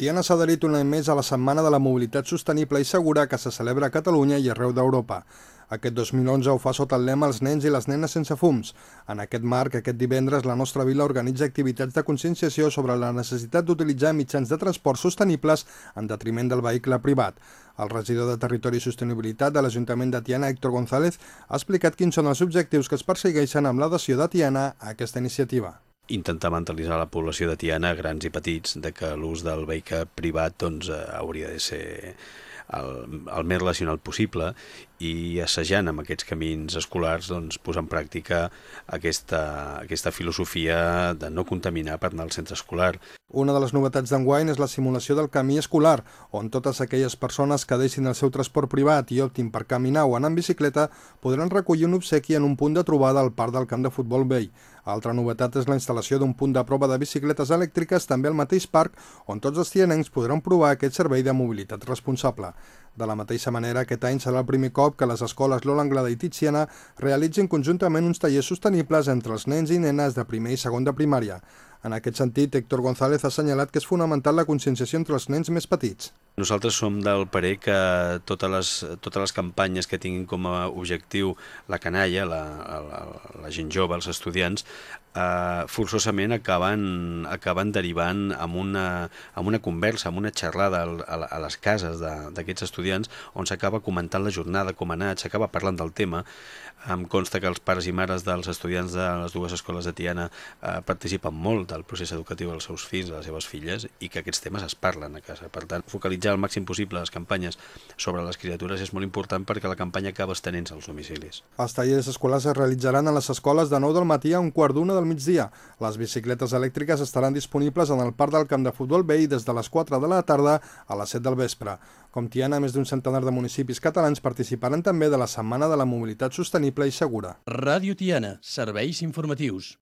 Tiana s'ha adherit un any més a la Setmana de la Mobilitat Sostenible i Segura que se celebra a Catalunya i arreu d'Europa. Aquest 2011 ho fa sota el lema Els nens i les nenes sense fums. En aquest marc, aquest divendres, la nostra vila organitza activitats de conscienciació sobre la necessitat d'utilitzar mitjans de transport sostenibles en detriment del vehicle privat. El regidor de Territori i Sostenibilitat de l'Ajuntament de Tiana, Héctor González, ha explicat quins són els objectius que es persegueixen amb l'adhesió de Tiana a aquesta iniciativa intentar mentalitzar la població de Tiana, grans i petits, de que l'ús del vehicle privat doncs, eh, hauria de ser el, el més relacional possible i assajant amb aquests camins escolars doncs, posar en pràctica aquesta, aquesta filosofia de no contaminar per anar al centre escolar. Una de les novetats d'enguany és la simulació del camí escolar, on totes aquelles persones que deixin el seu transport privat i optin per caminar o anar en bicicleta podran recollir un obsequi en un punt de trobada al parc del camp de futbol vell. Altra novetat és la instal·lació d'un punt de prova de bicicletes elèctriques també al mateix parc, on tots els tianencs podran provar aquest servei de mobilitat responsable. De la mateixa manera, aquest any serà el primer cop que les escoles Lola Anglada i Tiziana realitzin conjuntament uns tallers sostenibles entre els nens i nenes de primer i segon de primària. En aquest sentit, Héctor González ha assenyalat que és fonamental la conscienciació entre els nens més petits. Nosaltres som del parer que totes les, totes les campanyes que tinguin com a objectiu la canalla, la, la, la gent jove, els estudiants, eh, forçosament acaben, acaben derivant amb una, amb una conversa, amb una xerrada a, a les cases d'aquests estudiants on s'acaba comentant la jornada, com ha anat, s'acaba parlant del tema. Em consta que els pares i mares dels estudiants de les dues escoles de Tiana eh, participen molt del procés educatiu dels seus fills, de les seves filles, i que aquests temes es parlen a casa. Per tant, focalitzar al màxim possible les campanyes sobre les criatures és molt important perquè la campanya acaba estenent-se als domicilis. Els tallers escolars es realitzaran a les escoles de 9 del matí a un quart d'una del migdia. Les bicicletes elèctriques estaran disponibles en el parc del camp de futbol vell des de les 4 de la tarda a les 7 del vespre. Com Tiana, més d'un centenar de municipis catalans participaran també de la Setmana de la Mobilitat Sostenible i Segura. Ràdio Tiana, serveis informatius.